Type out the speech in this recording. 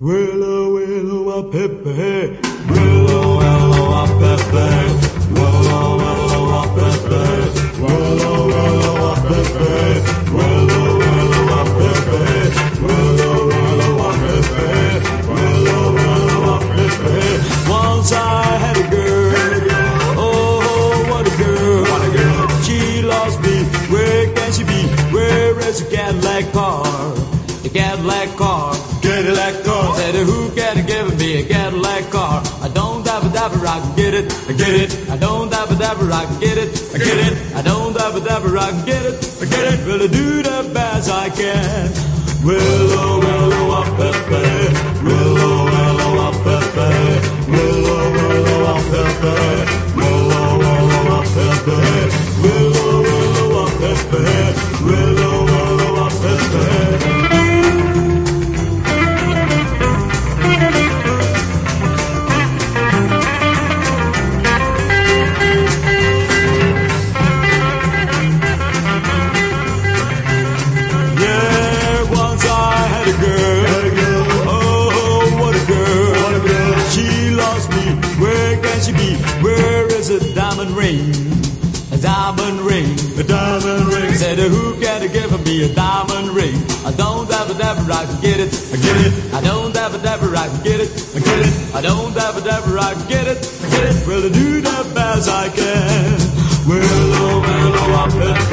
Willow, willow, a pepe. Willow, The Cadillac car. Cadillac car. Said who can give me a Cadillac car? I don't have a dabber, I can get it. I get it. I don't have a dabber, I can get it. I get it. I don't have a dabber, I can get it. I get it. Will I do the best I can? Willow, willow, up, pepe. Willow, willow, up, pepe. Willow, willow, up, pepe. Willow, willow, up, pepe. Willow, willow, up, pepe. Willow, willow, can she be? Where is a diamond ring? A diamond ring. A diamond ring. Said who can give me a diamond ring? I don't have a dabber, I can get it. I get it. I don't have a dabber, I can get it. I get it. I don't have a dabber, I can get it. I get it. Well, I do the best I can. Willow, oh, willow, oh, up, pepe. Willow,